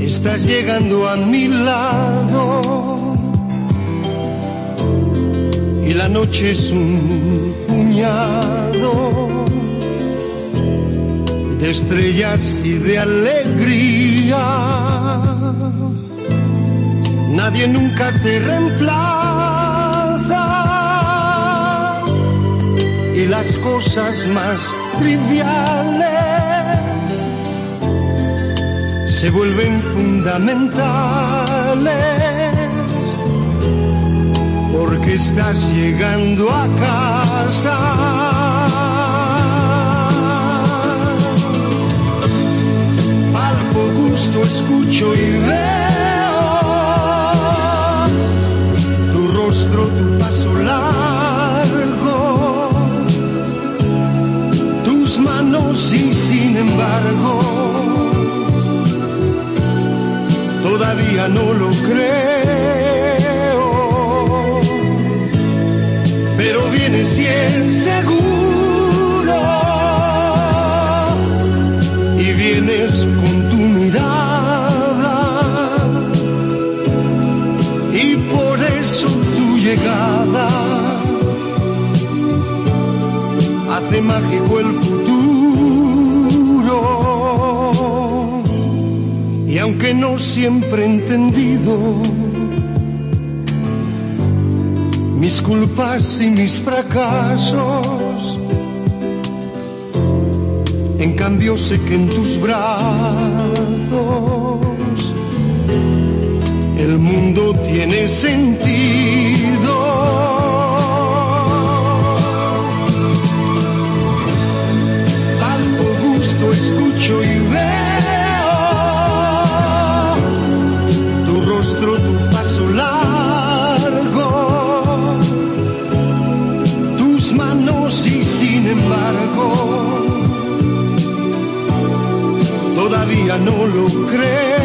Estás llegando a mi lado. Y la noche es un puñado de estrellas y de alegría. Nadie nunca te reemplaza las cosas más triviales se vuelven fundamentales porque estás llegando a casa. Palpo, gusto, escucho y veo embargo todavía no lo creo. Pero vienes y es seguro. Y vienes con tu mirada. Y por eso tu llegada hace mágico el futuro. Y aunque no siempre he entendido mis culpas y mis fracasos, en cambio sé que en tus brazos el mundo tiene sentido. Palpo, gusto, escucho y veo y sin embargo, todavía no lo creo,